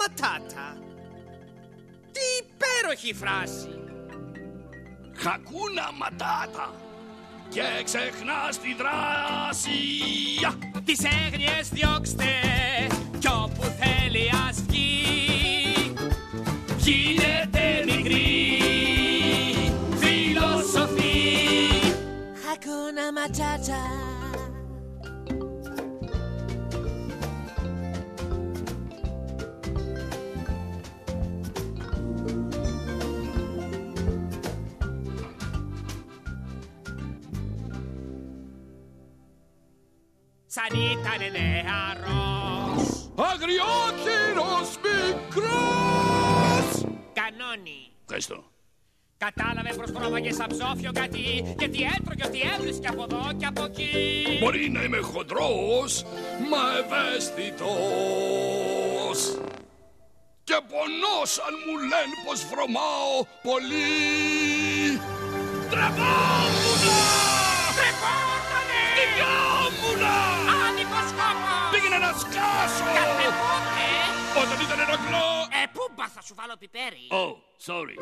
ματάτα. Τι υπέροχη φράση. Χακούνα ματάτα. Και ξεχνάς τη δράση. Τις έγνοιες διώξτε κι όπου θέλει ας βγει. Γίνεται μικρή φιλοσοφή. Hakuna Matata. Σαν ήτανε νεαρός. Αγριόχειρος μικρός. Κανόνι. Ευχαριστώ. Κατάλαβε πως χρώμαγε σαν ψόφιο κάτι Γιατί έτρωγε ότι έβρισκε από εδώ και από εκεί Μπορεί να είμαι χοντρός, μα ευαίσθητος. Και πονός αν μου λένε πως βρωμάω πολύ. Τρεπόμουνα! Σκάσω! Κάθε πότε! Όταν ήταν ενοχλώ! Ε, πού μπα θα σου βάλω πιπέρι Oh, sorry.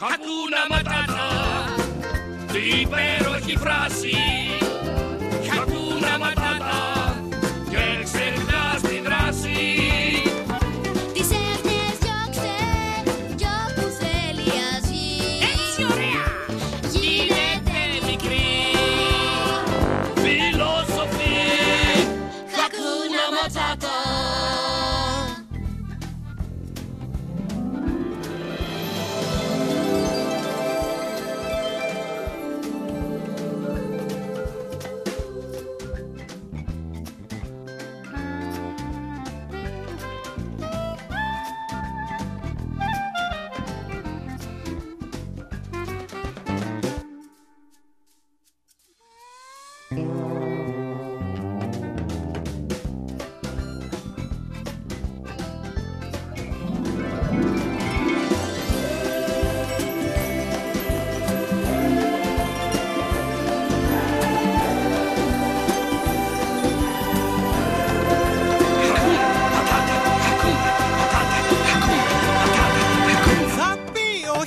Χακούνα ματάτα, τι υπέροχη φράση. taco.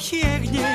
плохих.